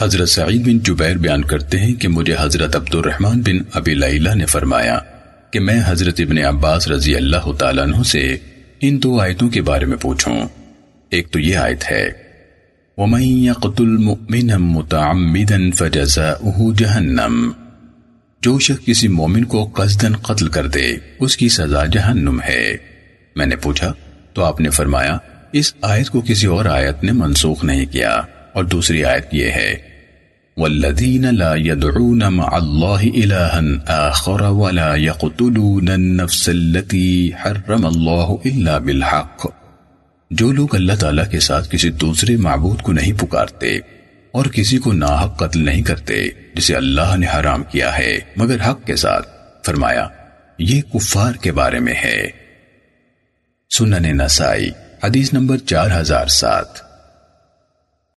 حضرت سعید بن جبیر بیان کرتے ہیں کہ مجھے حضرت عبد الرحمن بن ابی لیلہ نے فرمایا کہ میں حضرت ابن عباس رضی اللہ تعالیٰ عنہ سے ان دو آیتوں کے بارے میں پوچھوں۔ ایک تو یہ آیت ہے، وَمَن يَقْتُلْ مُؤْمِنًا مُتَعَمِّدًا فَجَزَاؤُهُ جَهَنَّمْ۔ جو شخص کسی مومن کو قصدن قتل کر دے، اس کی سزا جہنم ہے۔ میں نے پوچھا، تو آپ نے فرمایا، اس آیت کو کسی اور آیت نے منسوخ نہیں کیا۔ اور دوسری آیت یہ ہے والذین لا يدعون مع اللہ الہا آخر ولا يقتلون النفس التي حرم اللہ الا بالحق۔ جو لوگ اللہ تعالیٰ کے ساتھ کسی دوسرے معبود کو نہیں پکارتے اور کسی کو ناحق قتل نہیں کرتے، جسے اللہ نے حرام کیا ہے، مگر حق کے ساتھ۔ فرمایا، یہ کفار کے بارے میں ہے۔ سنن نسائی، حدیث نمبر چار ہزار سات۔